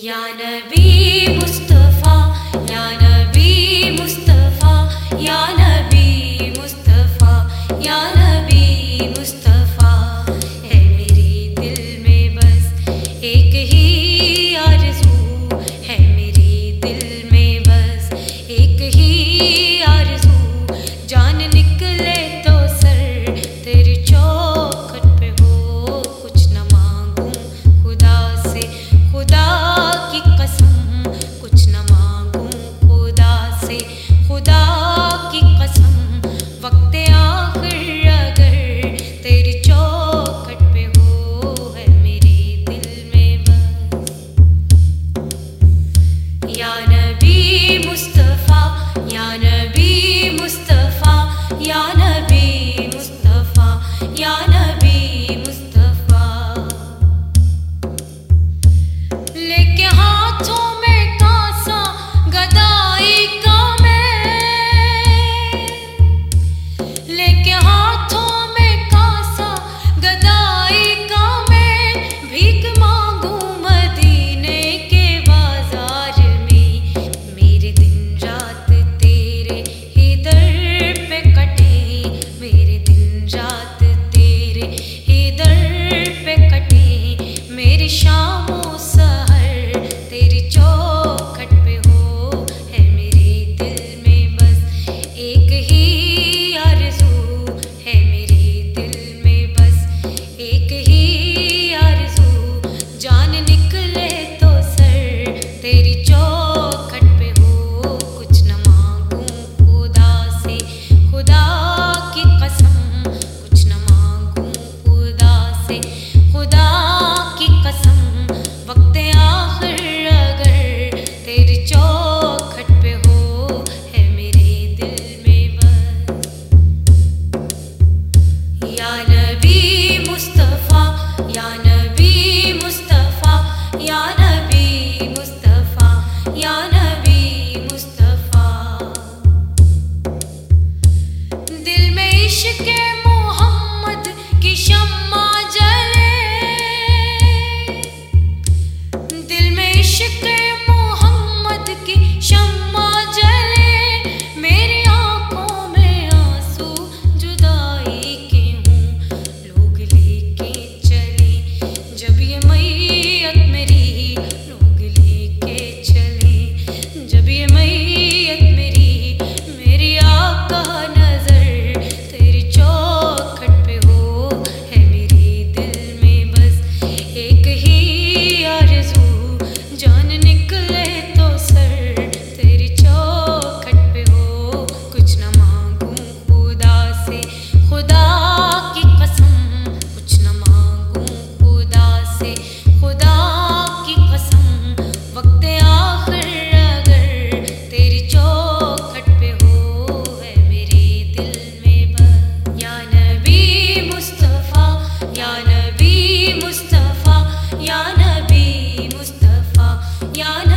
یا نبی مصطفیٰ، یا نبی مصطفیٰ، یا نبی مصطفیٰ، یا نبی مصطفیٰ۔ ہے میری دل میں بس ایک ہی مصطفیٰ یا نبی یا